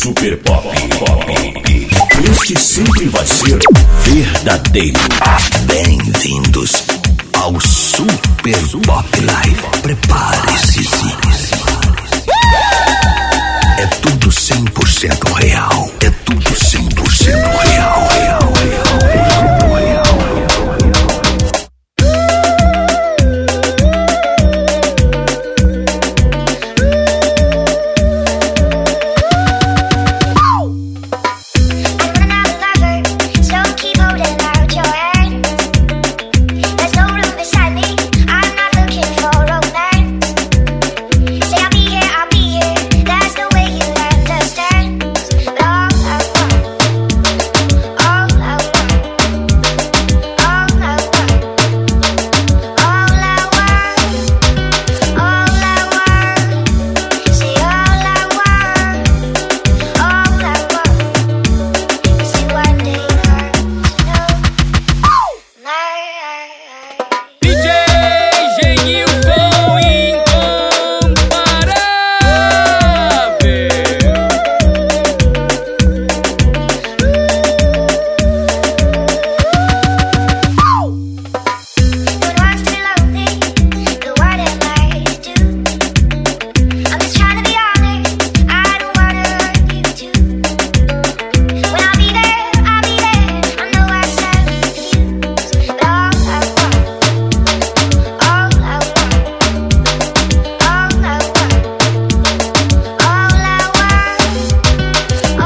Super Pop. Este sempre vai ser verdadeiro. Bem-vindos ao Super Pop Live. Prepare-se. É tudo 100%